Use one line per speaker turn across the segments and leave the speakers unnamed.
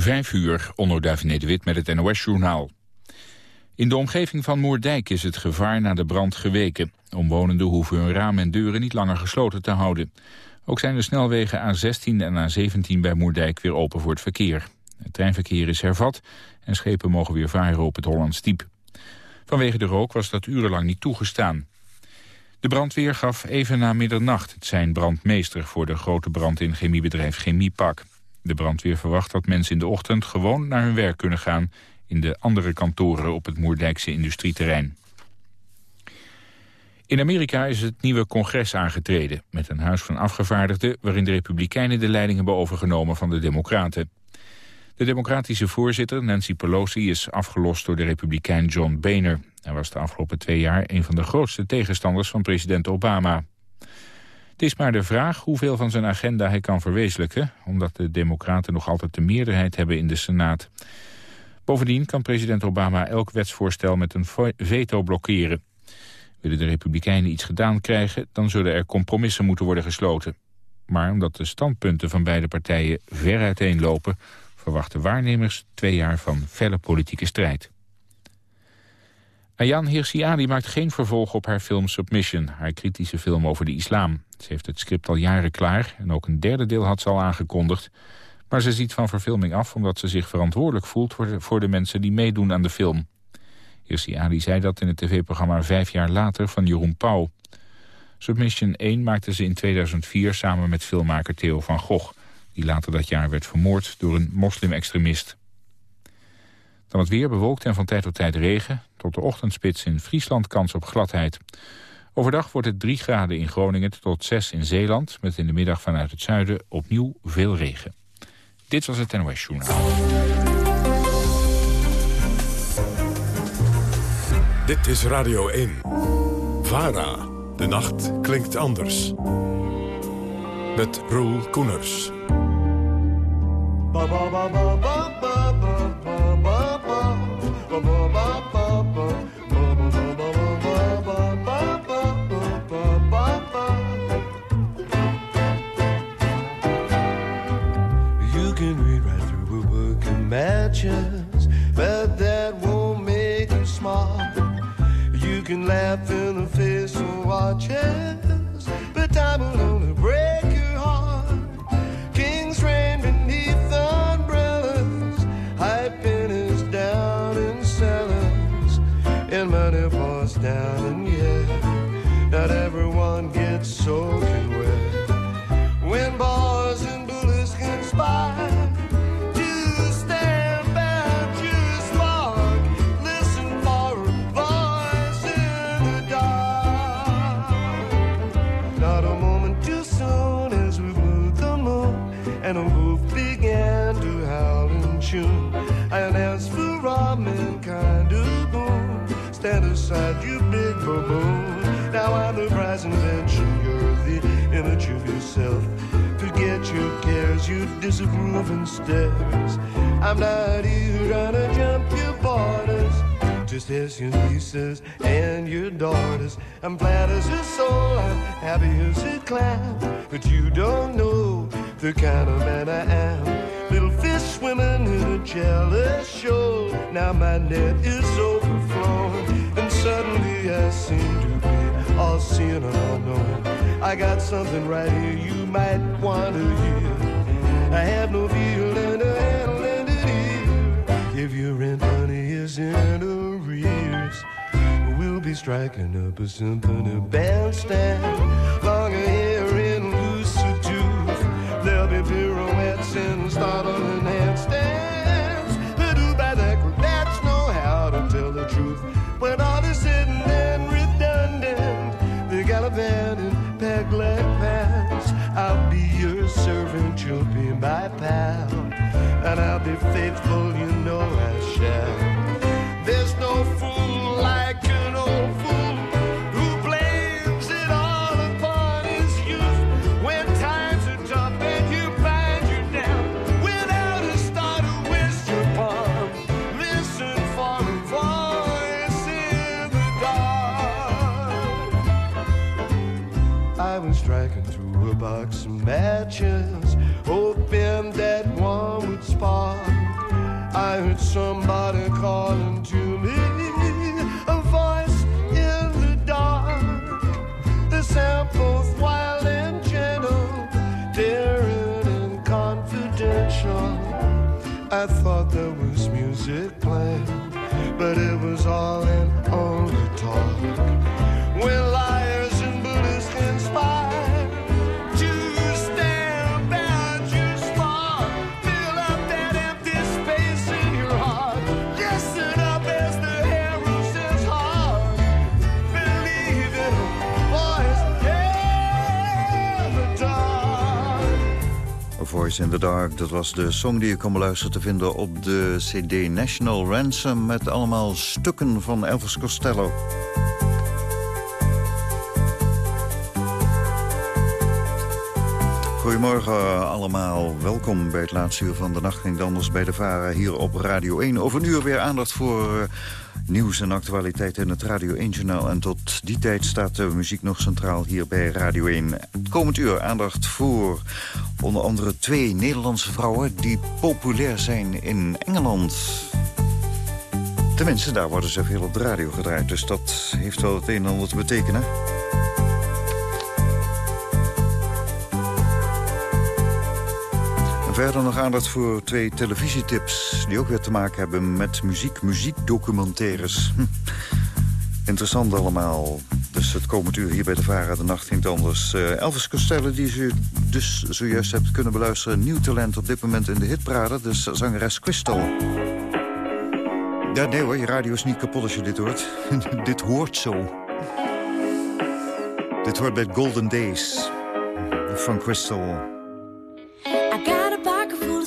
Vijf uur, Onno Duivenet Wit met het NOS-journaal. In de omgeving van Moerdijk is het gevaar na de brand geweken. Omwonenden hoeven hun ramen en deuren niet langer gesloten te houden. Ook zijn de snelwegen A16 en A17 bij Moerdijk weer open voor het verkeer. Het treinverkeer is hervat en schepen mogen weer varen op het Hollands Diep. Vanwege de rook was dat urenlang niet toegestaan. De brandweer gaf even na middernacht het zijn brandmeester... voor de grote brand in chemiebedrijf Chemiepak. De brandweer verwacht dat mensen in de ochtend gewoon naar hun werk kunnen gaan... in de andere kantoren op het Moerdijkse industrieterrein. In Amerika is het nieuwe congres aangetreden... met een huis van afgevaardigden... waarin de Republikeinen de leiding hebben overgenomen van de Democraten. De democratische voorzitter, Nancy Pelosi, is afgelost door de republikein John Boehner. Hij was de afgelopen twee jaar een van de grootste tegenstanders van president Obama. Het is maar de vraag hoeveel van zijn agenda hij kan verwezenlijken... omdat de democraten nog altijd de meerderheid hebben in de Senaat. Bovendien kan president Obama elk wetsvoorstel met een veto blokkeren. Willen de republikeinen iets gedaan krijgen... dan zullen er compromissen moeten worden gesloten. Maar omdat de standpunten van beide partijen ver uiteenlopen... verwachten waarnemers twee jaar van felle politieke strijd. Ayaan Hirsi Ali maakt geen vervolg op haar film Submission... haar kritische film over de islam. Ze heeft het script al jaren klaar en ook een derde deel had ze al aangekondigd. Maar ze ziet van verfilming af omdat ze zich verantwoordelijk voelt... voor de, mensen die meedoen aan de film. Hirsi Ali zei dat in het tv-programma Vijf jaar later van Jeroen Pauw. Submission 1 maakte ze in 2004 samen met filmmaker Theo van Gogh... die later dat jaar werd vermoord door een moslim-extremist. Dan het weer bewolkt en van tijd tot tijd regen. Tot de ochtendspits in Friesland kans op gladheid. Overdag wordt het 3 graden in Groningen tot 6 in Zeeland... met in de middag vanuit het zuiden opnieuw veel regen. Dit was het NOS Journaal.
Dit is Radio 1. VARA. De nacht klinkt anders. Met Roel Koeners. Ba, ba, ba, but that won't make you smart. You can laugh in the face of watches, but time will yourself. Forget your cares, you disapprove instead. I'm not here trying to jump your borders just as your nieces and your daughters. I'm glad as a soul, I'm happy as a clam. But you don't know the kind of man I am. Little fish swimming in a jealous shoal. Now my net is overflowing, and suddenly I seem to be all seeing and all knowing. I got something right here you might want to hear. I have no feeling to handle it here. If your rent money is in arrears, we'll be striking up a symphony bandstand. Longer hair in looser tooth. There'll be pirouettes and startling handstands. My pal. And I'll be faithful, you know somebody calling to me, a voice in the dark. The sound both wild and gentle, daring and confidential. I thought there was music Voice in the Dark,
dat was de song die je kon beluisteren te vinden op de CD National Ransom... met allemaal stukken van Elvis Costello. Goedemorgen allemaal, welkom bij het laatste uur van de Nacht Ging Anders bij de VARA hier op Radio 1. Over een uur weer aandacht voor eh, nieuws en actualiteit in het Radio 1-journaal. En tot die tijd staat de muziek nog centraal hier bij Radio 1. Het komend uur aandacht voor onder andere twee Nederlandse vrouwen... die populair zijn in Engeland. Tenminste, daar worden ze veel op de radio gedraaid. Dus dat heeft wel het een en ander te betekenen. Verder nog aandacht voor twee televisietips... die ook weer te maken hebben met muziek, muziekdocumentaires. Hm. Interessant allemaal. Dus het komend uur hier bij de Vara, de nacht ging anders. Eh, Elvis Costello, die u dus zojuist hebt kunnen beluisteren... nieuw talent op dit moment in de hitparade, dus zangeres Crystal. Ja, nee hoor, je radio is niet kapot als je dit hoort. dit hoort zo. Dit hoort bij Golden Days van Crystal.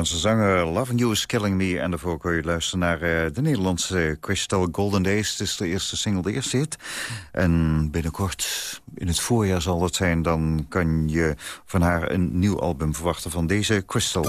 Amerikaanse zanger Love You Is Killing Me. En daarvoor kun je luisteren naar eh, de Nederlandse Crystal Golden Days. Het is de eerste single, de eerste hit. En binnenkort, in het voorjaar zal het zijn... dan kan je van haar een nieuw album verwachten van deze Crystal.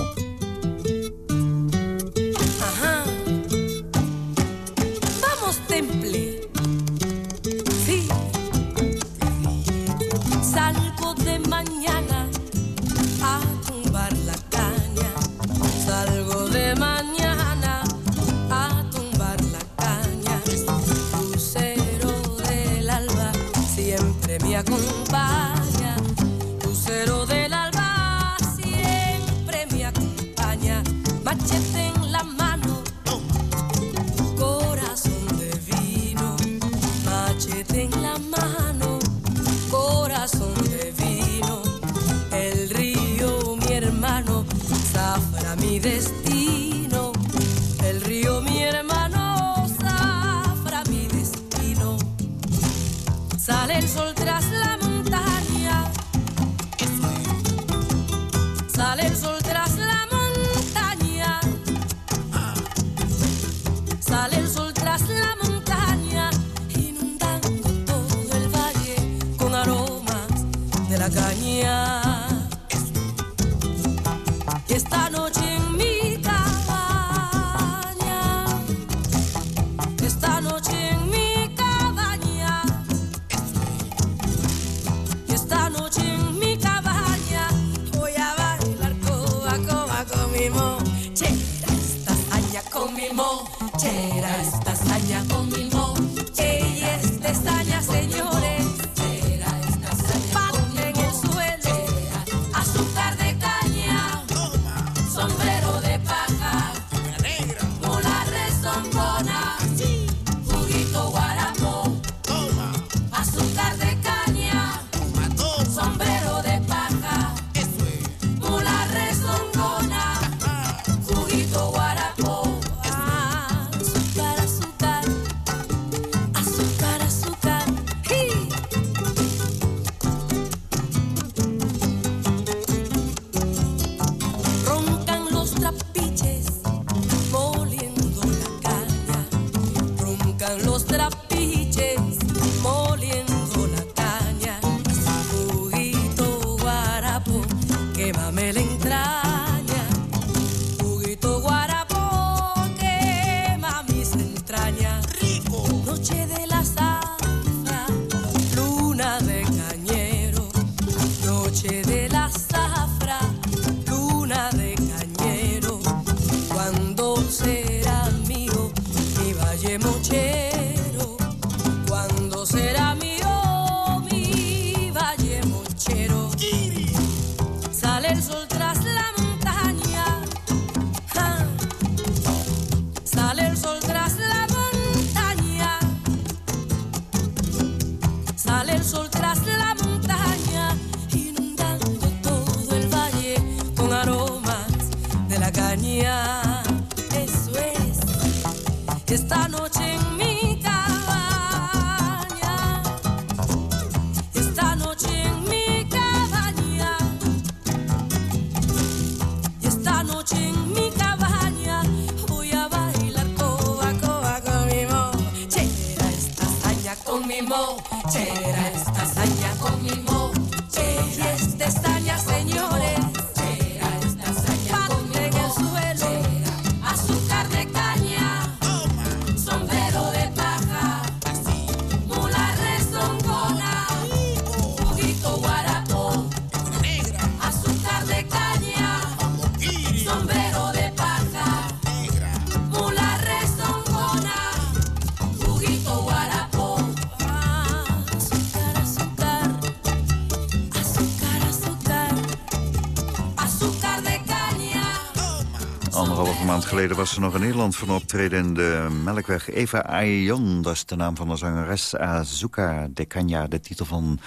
geleden was er nog in Nederland van optreden in de Melkweg. Eva Ayon, dat is de naam van de zangeres Azuka de Canya, de titel van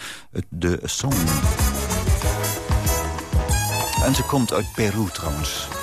de song. En ze komt uit Peru trouwens.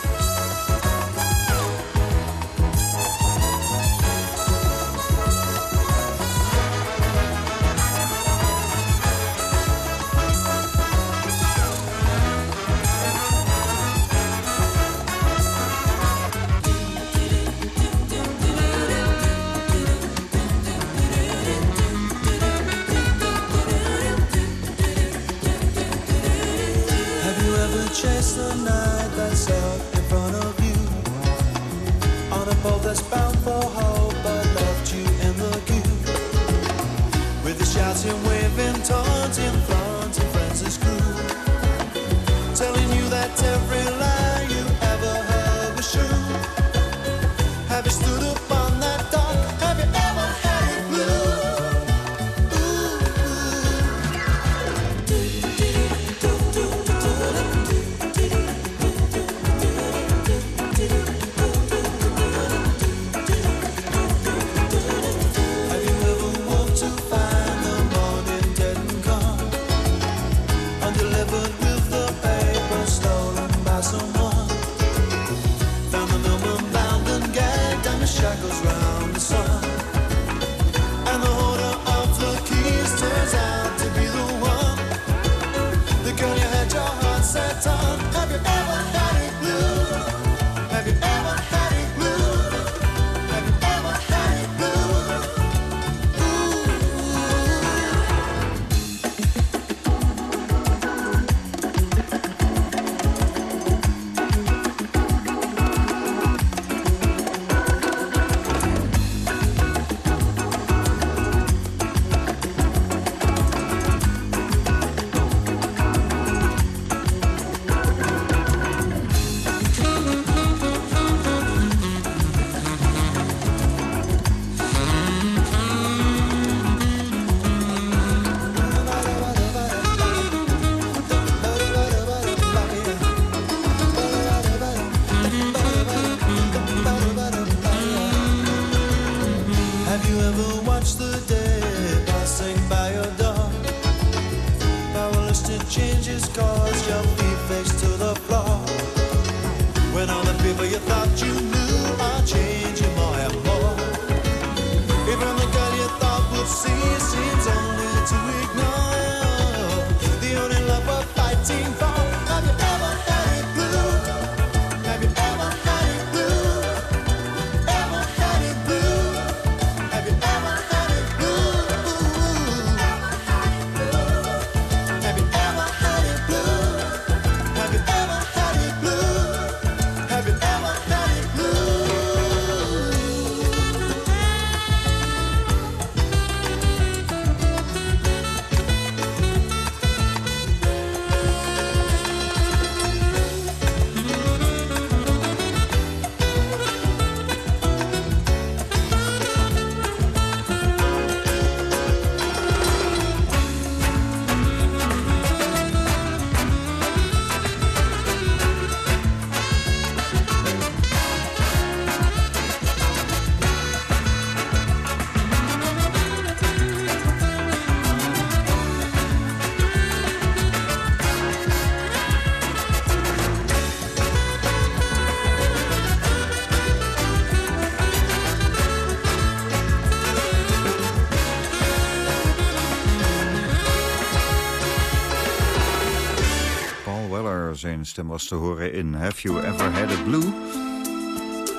Zijn stem was te horen in Have You Ever Had It Blue?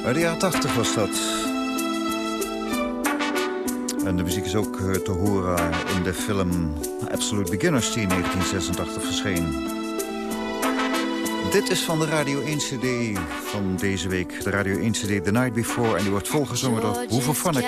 Uit de jaren 80 was dat. En de muziek is ook eh, te horen in de film Absolute Beginners... die in 1986 verscheen. Dit is van de Radio 1 CD van deze week. De Radio 1 CD The Night Before. En die wordt volgezongen door Hoeveel Van ik.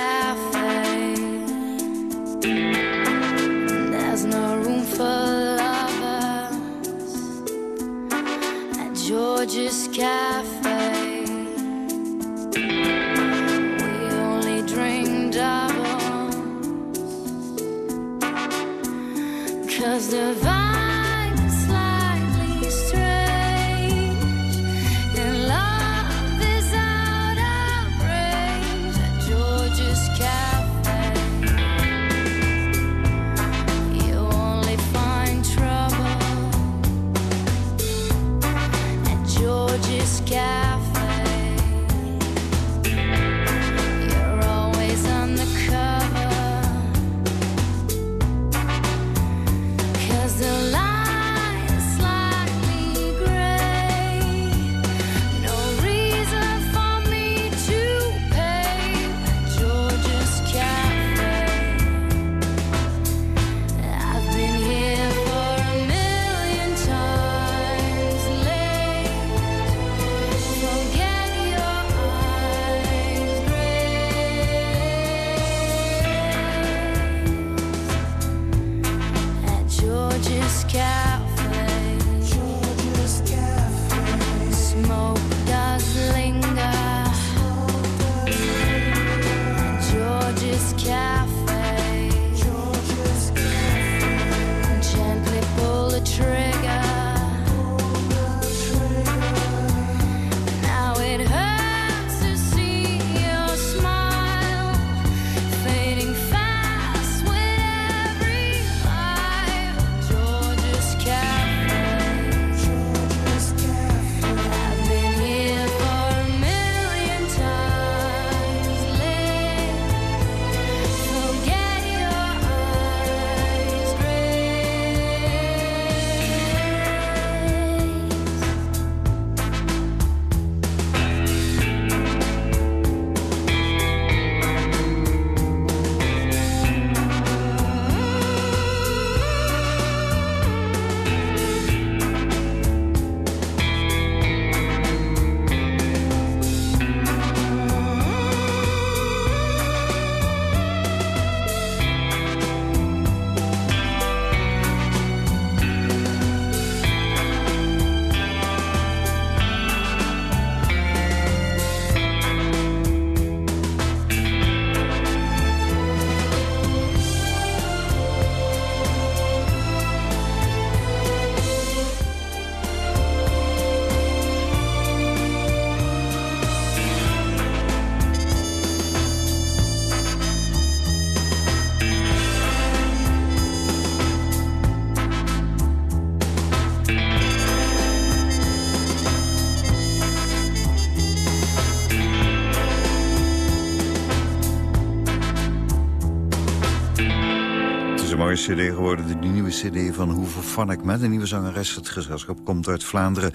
Cd geworden, de nieuwe cd van Hoeve Vanek... met een nieuwe zangeres. Het gezelschap komt uit Vlaanderen.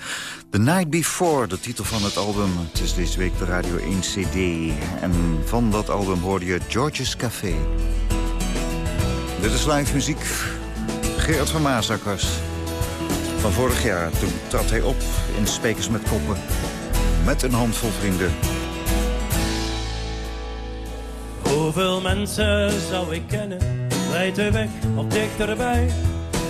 The Night Before, de titel van het album. Het is deze week de Radio 1 cd. En van dat album hoorde je George's Café. Dit is live muziek. Gerard van Maasakkers. Van vorig jaar, toen trad hij op in Spekers met Koppen. Met een handvol vrienden.
Hoeveel mensen zou ik kennen? Wijd de weg of dichterbij?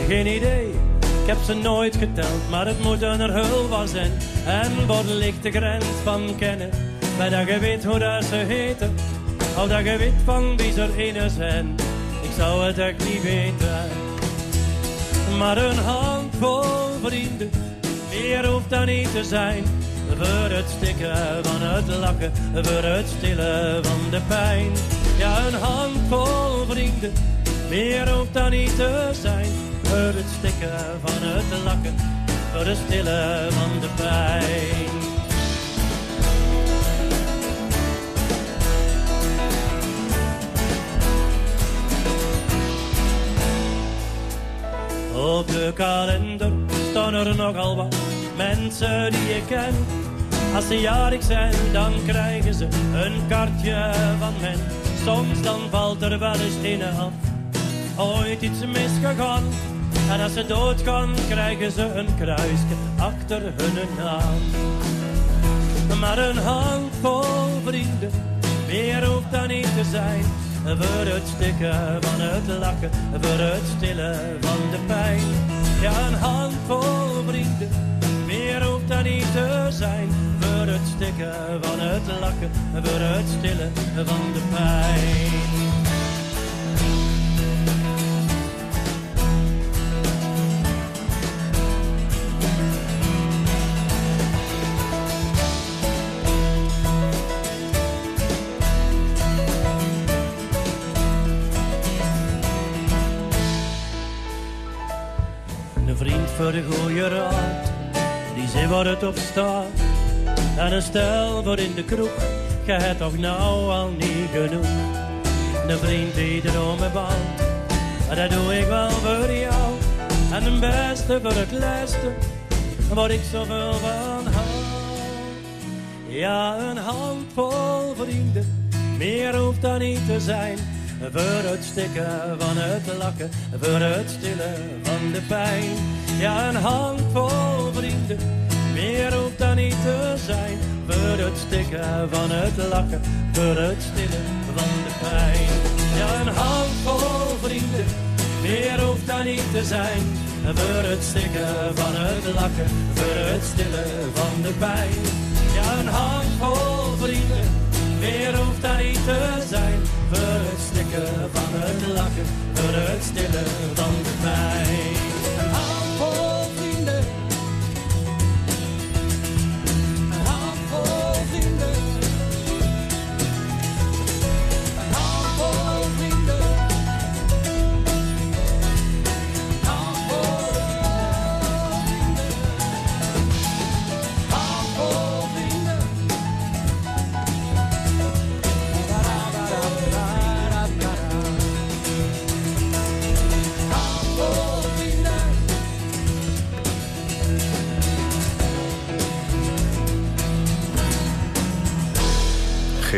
Geen idee, ik heb ze nooit geteld, maar het er heel wat zijn. En wat ligt de grens van kennen? Bij dat je weet hoe dat ze heten, of dat je weet van wie ze er ene zijn. Ik zou het echt niet weten. Maar een handvol vrienden, meer hoeft dan niet te zijn. Voor het stikken van het lachen, voor het stillen van de pijn. Ja, een handvol vrienden, meer hoeft dan niet te zijn. Voor het stikken van het lachen, voor het stillen van de pijn. Op de kalender staan er nogal wat mensen die je kent. Als ze jarig zijn, dan krijgen ze een kaartje van men. Soms dan valt er wel eens een af, ooit iets misgegaan. En als ze doodgaan, krijgen ze een kruisje achter hun naam. Maar een handvol vrienden, meer hoeft dan niet te zijn. Voor het stikken van het lachen, voor het stillen van de pijn. Ja, een handvol vrienden, meer hoeft dan niet te zijn. Voor het stikken van het lachen, voor het stillen van de pijn. De die zei waar het op staat. En een stel voor in de kroeg, je hebt toch nou al niet genoeg. Een vriend die dromen bouwt, dat doe ik wel voor jou. En een beste voor het laatste, waar ik zoveel van hou. Ja, een handvol vrienden, meer hoeft dan niet te zijn. Voor het stikken van het lachen, voor het stillen van de pijn. Ja, een handvol vrienden, meer hoeft dan niet te zijn. Voor het stikken van het lachen, voor het stillen van de pijn. Ja, een handvol vrienden, meer hoeft dan niet te zijn. Voor het stikken van het lachen, voor het stillen van de pijn. Ja, een handvol vrienden, meer hoeft dan niet te zijn. Voor het stikken van het lachen, voor het stillen van de pijn.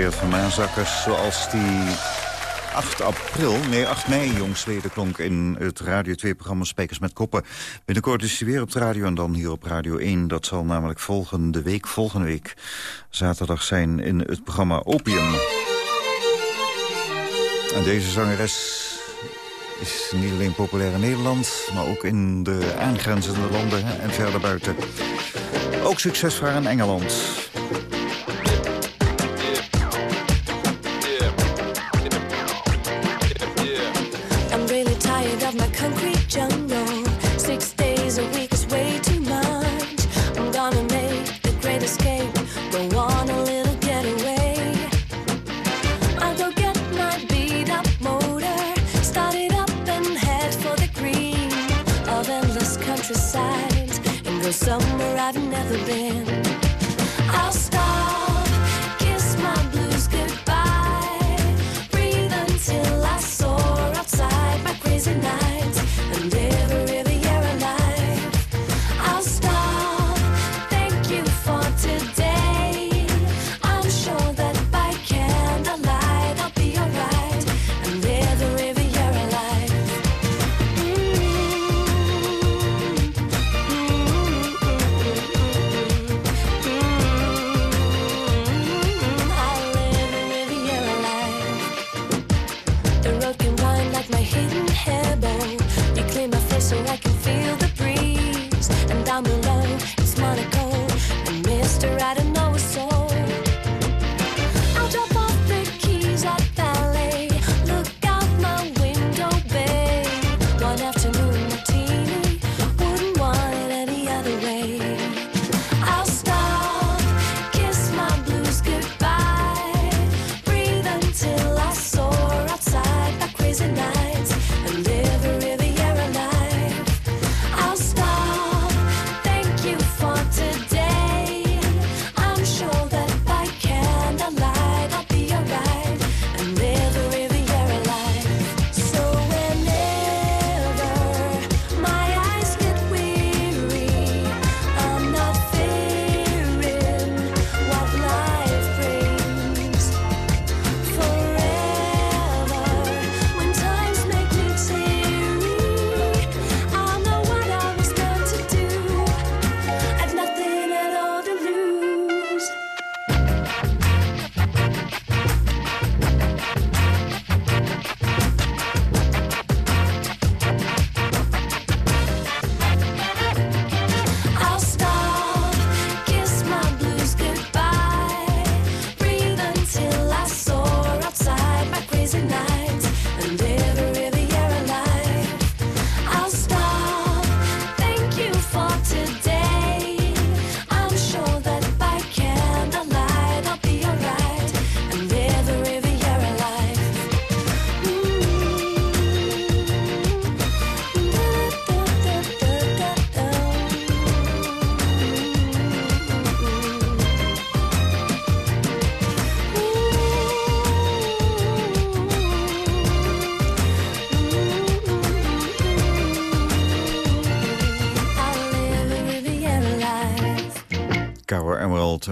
Van Maanzakkers, zoals die 8 april, nee 8 mei jongsleden klonk in het Radio 2-programma Spijkers met Koppen. Binnenkort is hij weer op de radio en dan hier op Radio 1. Dat zal namelijk volgende week, volgende week zaterdag zijn in het programma Opium. En deze zangeres is niet alleen populair in Nederland, maar ook in de aangrenzende landen en verder buiten. Ook succes voor haar in Engeland.
Countryside. And go somewhere I've never been. I'll stop,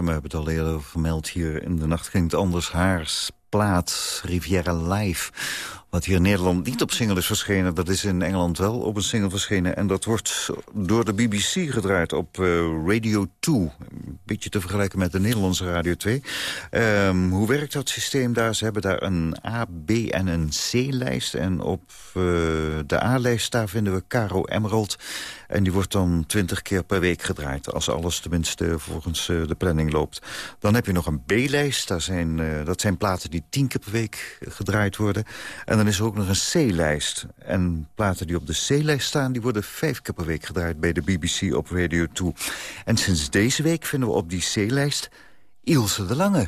we hebben het al eerder vermeld hier in de nacht klinkt anders haars plaat Riviera Live. Wat hier in Nederland niet op single is verschenen... dat is in Engeland wel op een single verschenen. En dat wordt door de BBC gedraaid op eh, Radio 2. Een beetje te vergelijken met de Nederlandse Radio 2. Ehm, hoe werkt dat systeem daar? Ze hebben daar een A, B en een C-lijst. En op eh, de A-lijst daar vinden we Caro Emerald... En die wordt dan twintig keer per week gedraaid. Als alles tenminste volgens eh, de planning loopt. Dan heb je nog een B-lijst. Eh, dat zijn platen die tien keer per week gedraaid worden. En dan is er ook nog een C-lijst. En platen die op de C-lijst staan... die worden vijf keer per week gedraaid bij de BBC op Radio 2. En sinds deze week vinden we op die C-lijst Ilse de Lange.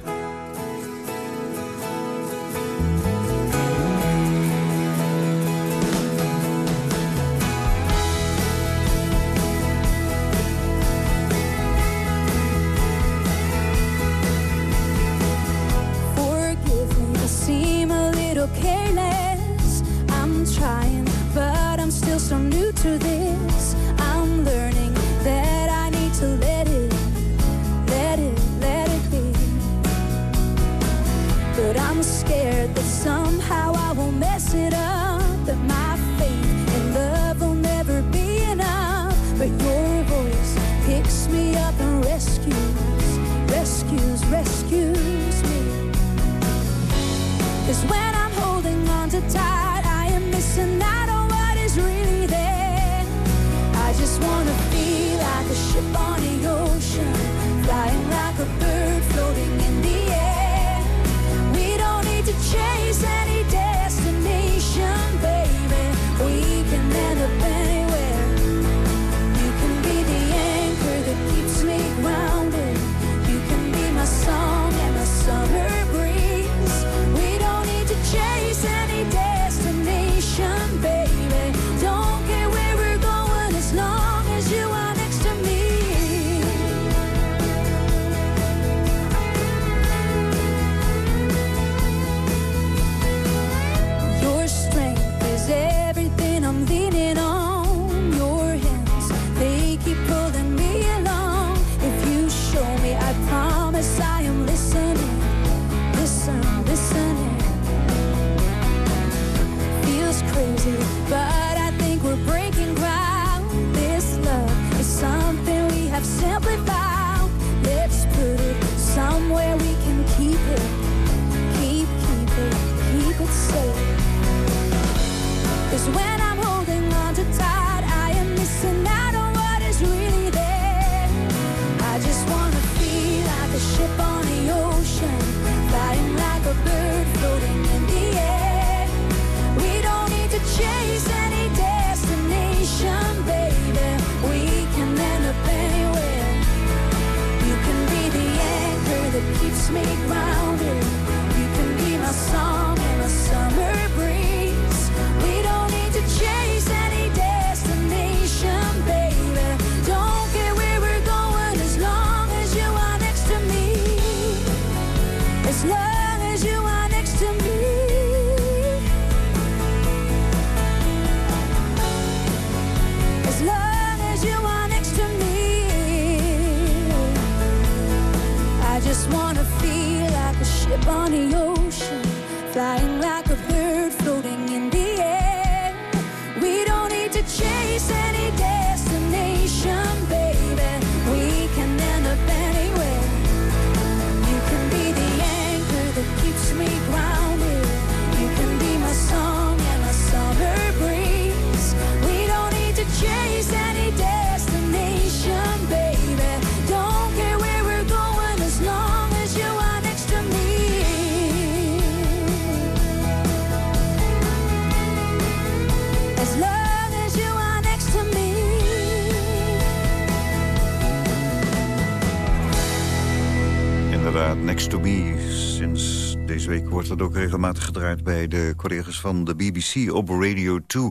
Bij de collega's van de BBC op Radio 2.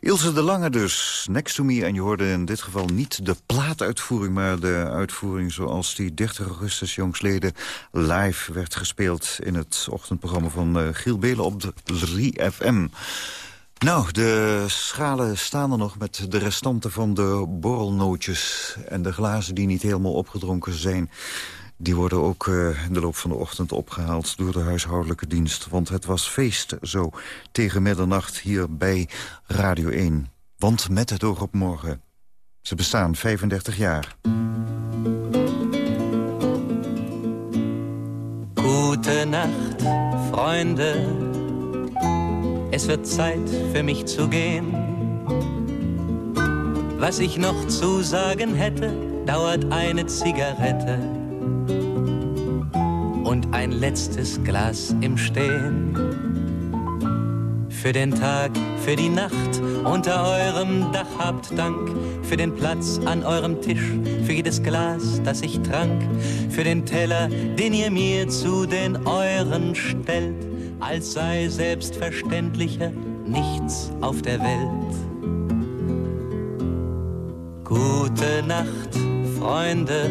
Ilse de Lange dus, Next to Me. En je hoorde in dit geval niet de plaatuitvoering... maar de uitvoering zoals die 30 augustus jongsleden live werd gespeeld... in het ochtendprogramma van eh, Giel Belen op de 3FM. Nou, de schalen staan er nog met de restanten van de borrelnootjes... en de glazen die niet helemaal opgedronken zijn... Die worden ook eh, in de loop van de ochtend opgehaald door de huishoudelijke dienst. Want het was feest zo tegen middernacht hier bij Radio 1. Want met het oog op morgen. Ze bestaan 35 jaar.
Nacht, Freunde. Es wird Zeit für mich zu gehen. Was ich noch zu sagen hätte, dauert eine Zigarette und ein letztes Glas im Stehen. Für den Tag, für die Nacht unter eurem Dach habt Dank, für den Platz an eurem Tisch, für jedes Glas, das ich trank, für den Teller, den ihr mir zu den euren stellt, als sei selbstverständlicher nichts auf der Welt. Gute Nacht, Freunde,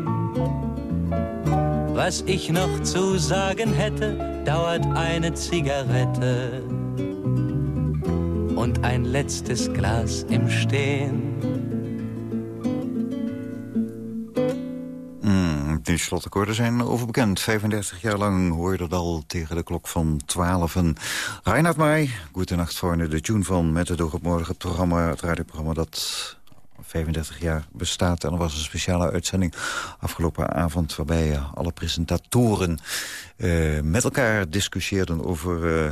Was ich noch zu sagen hätte, dauert eine Zigarette und ein letztes Glas im Stehen.
Hmm, die slotakkoorden zijn overbekend. 35 jaar lang hoor je dat al tegen de klok van 12. En Reinhard Mai, goedenacht voor de tune van Met het oog op morgen. Het, programma, het radioprogramma dat 35 jaar bestaat. En er was een speciale uitzending afgelopen avond... waarbij eh, alle presentatoren eh, met elkaar discussieerden over... eh,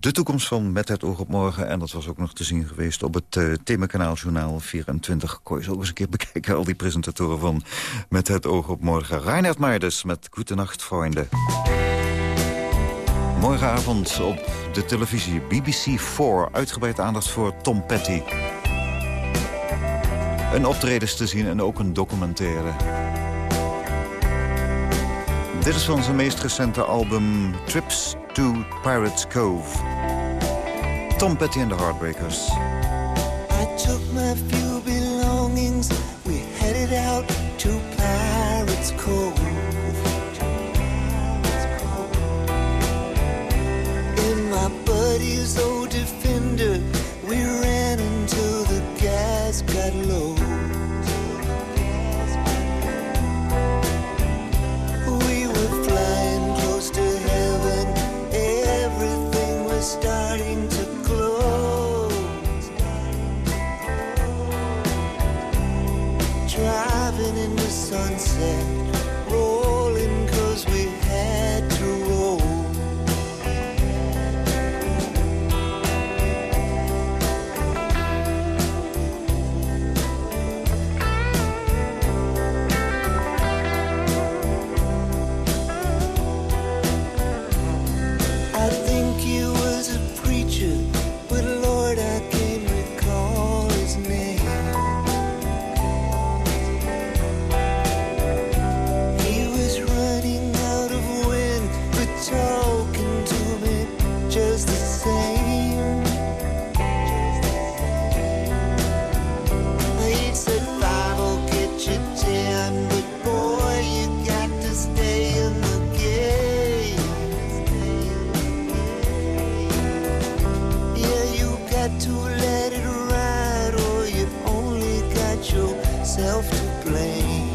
de toekomst van Met het oog op morgen. En dat was ook nog te zien geweest op het eh themakanaal Journaal 24. Kon je zo eens een keer bekijken, al die presentatoren van Met het oog op morgen. Reinhard Meijers met Goedenacht, vrienden. Morgenavond op de televisie BBC 4. Uitgebreid aandacht voor Tom Petty. Een optredens te zien en ook een documentaire. Dit is van zijn meest recente album Trips to Pirates Cove. Tom Petty and the Heartbreakers.
I took my few belongings. We headed out to Pirates Cove. In my buddy's old defender, got low. To let it ride, or you've only got yourself to blame.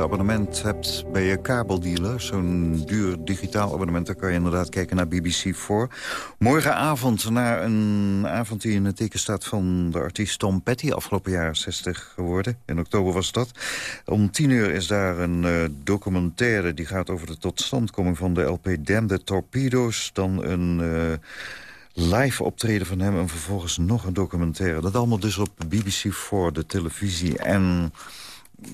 Abonnement hebt bij je kabeldealer... zo'n duur digitaal abonnement, dan kan je inderdaad kijken naar BBC4. Morgenavond, na een avond die in het teken staat van de artiest Tom Petty... afgelopen jaar 60 geworden, in oktober was dat. Om tien uur is daar een eh, documentaire die gaat over de totstandkoming van de LP Damn the Torpedoes. Dan een... eh, live optreden van hem en vervolgens nog een documentaire. Dat allemaal dus op BBC voor de televisie. En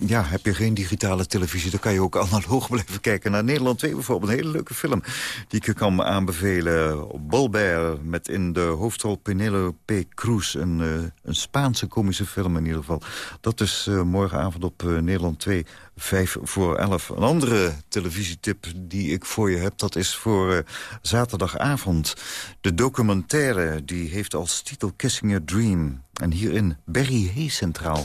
ja, heb je geen digitale televisie... dan kan je ook analoog blijven kijken naar Nederland 2 bijvoorbeeld. Een hele leuke film die ik je kan aanbevelen. Bolbert met in de hoofdrol Penelope Cruz. Een, eh, een Spaanse komische film in ieder geval. Dat is eh, morgenavond op eh, Nederland 2, 5 voor 11. Een andere televisietip die ik voor je heb... dat is voor zaterdagavond. De documentaire die heeft als titel Kissing Your Dream. En hierin Berry Hay centraal.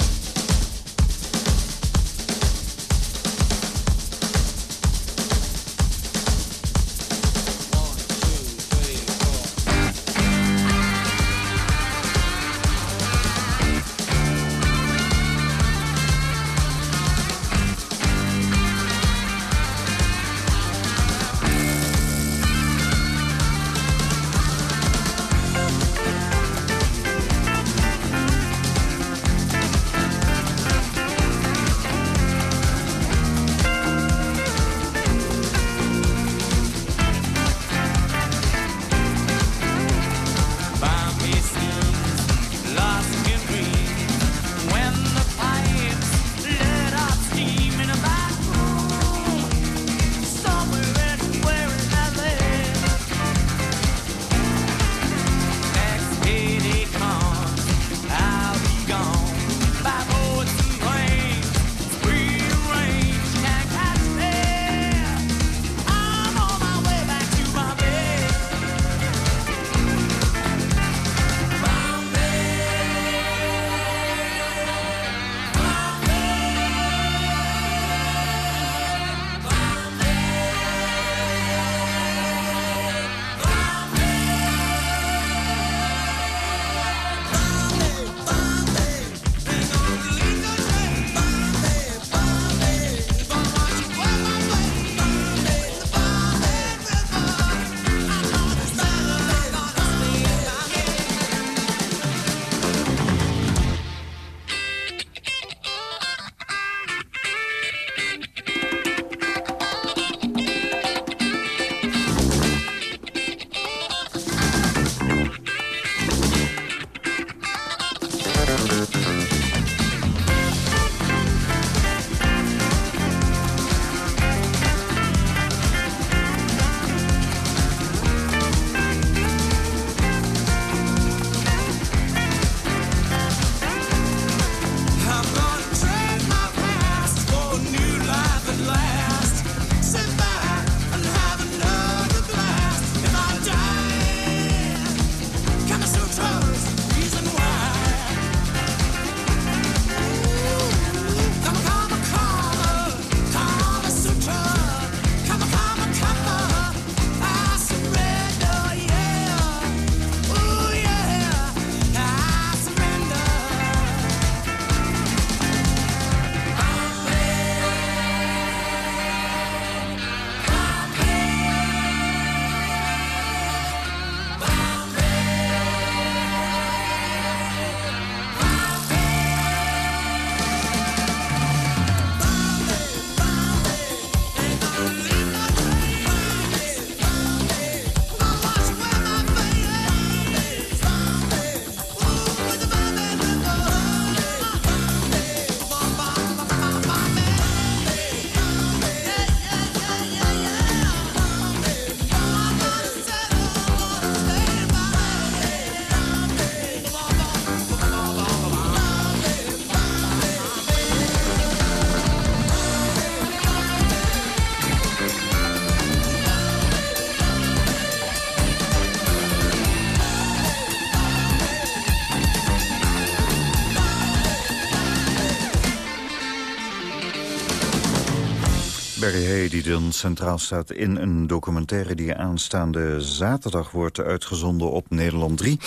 Die dan centraal staat in een documentaire... die aanstaande zaterdag wordt uitgezonden op Nederland 3.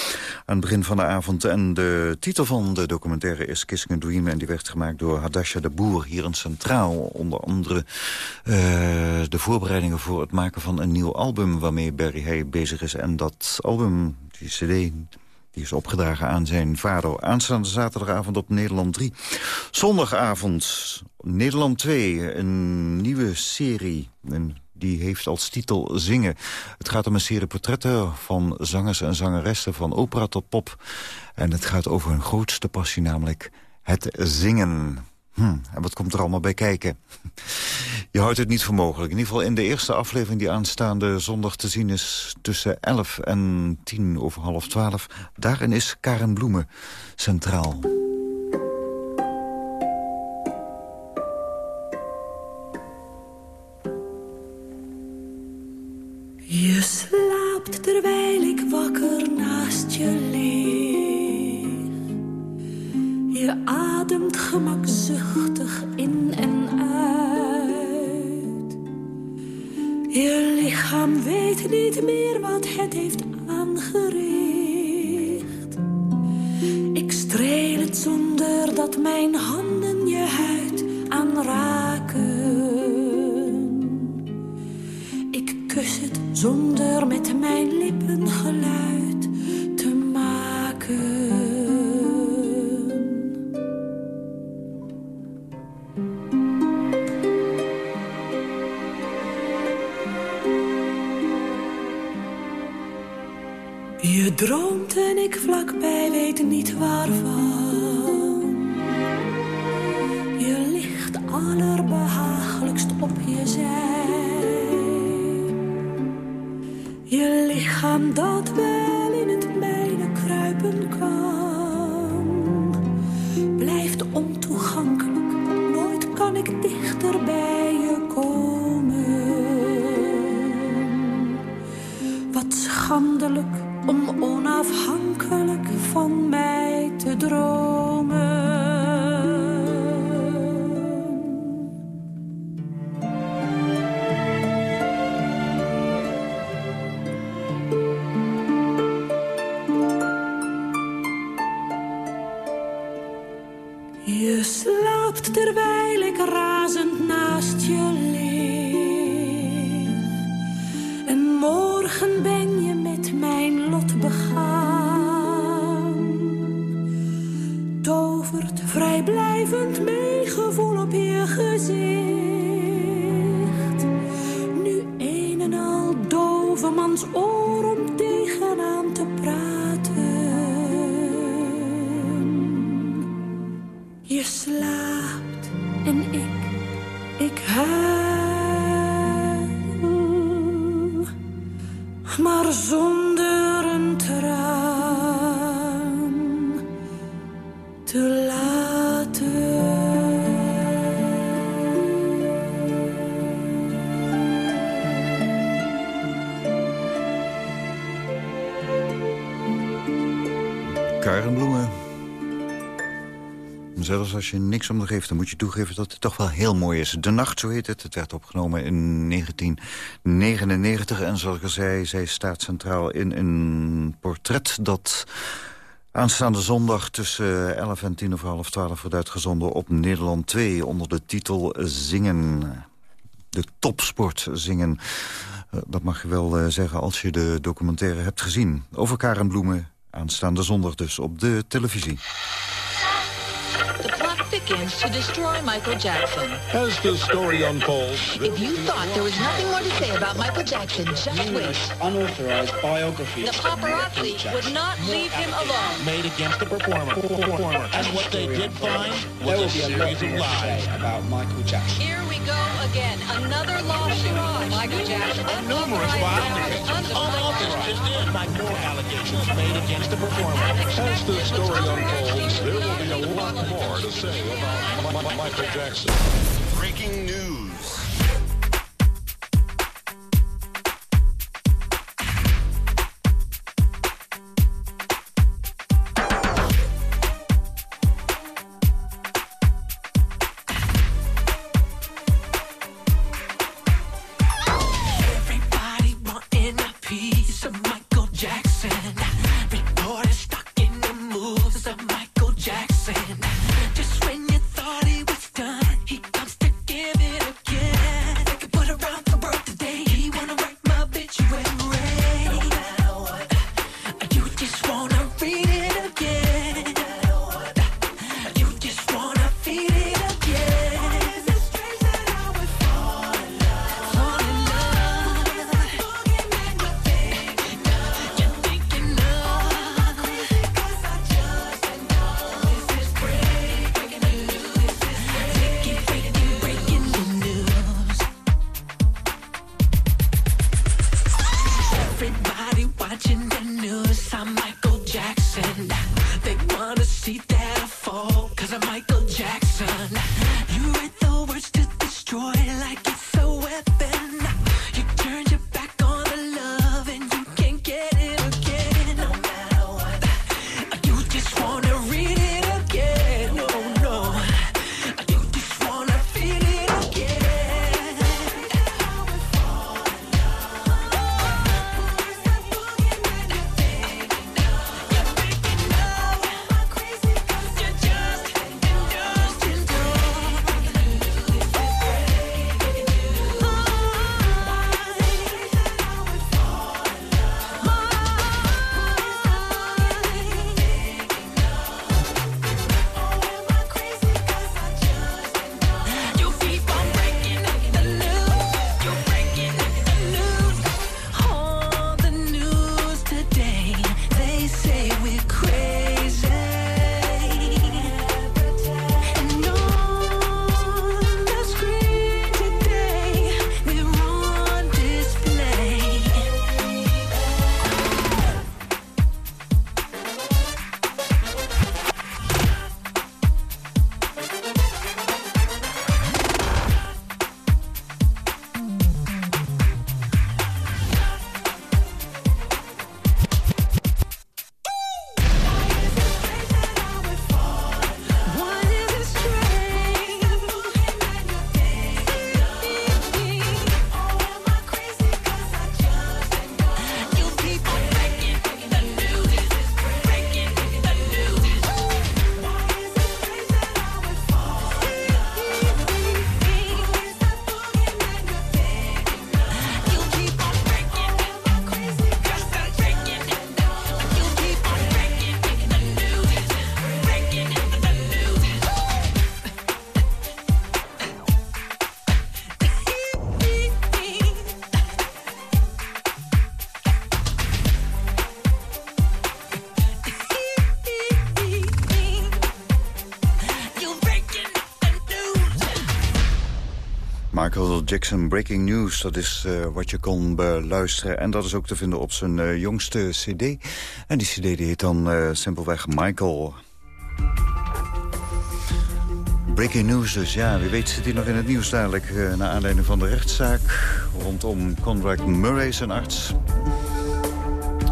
Aan het begin van de avond. En de titel van de documentaire is Kissing a Dream... en die werd gemaakt door Hadasha de Boer hier in Centraal. Onder andere uh, de voorbereidingen voor het maken van een nieuw album... waarmee Barry Hay bezig is. En dat album, die cd die is opgedragen aan zijn vader. Aanstaande zaterdagavond op Nederland 3. Zondagavond Nederland 2, een nieuwe serie. En die heeft als titel Zingen. Het gaat om een serie portretten van zangers en zangeressen... van opera tot pop. En het gaat over hun grootste passie, namelijk het zingen. Hm, en wat komt er allemaal bij kijken? Je houdt het niet voor mogelijk. In ieder geval in de eerste aflevering die aanstaande zondag te zien is... tussen 11 en 10 over half 12. Daarin is Karen Bloemen centraal.
Je slaapt terwijl ik wakker naast je lig. Je ademt gemakzuchtig in en uit. Je lichaam weet niet meer wat het heeft aangericht. Ik streel het zonder dat mijn handen je huid aanraken. Ik kus het zonder met mijn lippen geluid te maken. Droomt en ik vlakbij weet niet waarvan. Je ligt allerbehagelijkst op je zij. Je lichaam dat wel in het mijne kruipen kan, blijft ontoegankelijk. Nooit kan ik dichter te
Karen Bloemen. Zelfs als je niks om geeft, dan moet je toegeven dat het toch wel heel mooi is. De Nacht, zo heet het. Het werd opgenomen in 1999. En zoals ik al zei, zij staat centraal in een portret dat... Aanstaande zondag tussen 11 en 10 of half 12 wordt uitgezonden op Nederland 2... onder de titel Zingen. De topsport zingen. Eh, Dat mag je wel eh, zeggen als je de documentaire hebt gezien. Over Karen Bloemen, aanstaande zondag dus op de televisie.
The thickens to destroy Michael Jackson.
As the story unfolds,
If you thought there was nothing more to say about Michael Jackson, just wait.
unauthorized biography.
The paparazzi would not leave him alone.
made against the performer. performer. And what they did find
There
was
will
a
be a lot
series of lies.
about Michael Jackson.
Here we go again. Another lawsuit. Michael Jackson.
Numerous
Unauthorized
filings,
unauthorized
unauthorized, like more allegations made against the performer.
As the story unfolds, there will be a lot more to say about Mi- Mi- Michael Jackson.
Breaking news.
Jackson Breaking News, dat is eh, wat je kon beluisteren. En dat is ook te vinden op zijn eh, jongste cd. En die cd die heet dan eh, simpelweg Michael. Breaking News dus, ja, wie weet zit hij nog in het nieuws dadelijk... Naar aanleiding van de rechtszaak rondom Conrad Murray, zijn arts.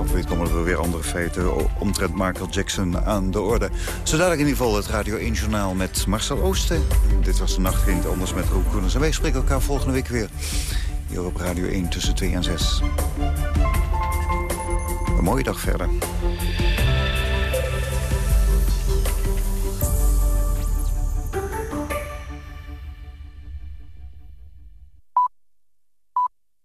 Of weet komen er weer andere feiten omtrent Michael Jackson aan de orde. Zo dadelijk in ieder geval het Radio 1 Journaal met Marcel Oosten. Dit was de Nachtvriend, anders met Roel Koenens. En wij spreken elkaar volgende week weer. Hier op Radio 1 tussen 2 en 6. Een mooie dag verder.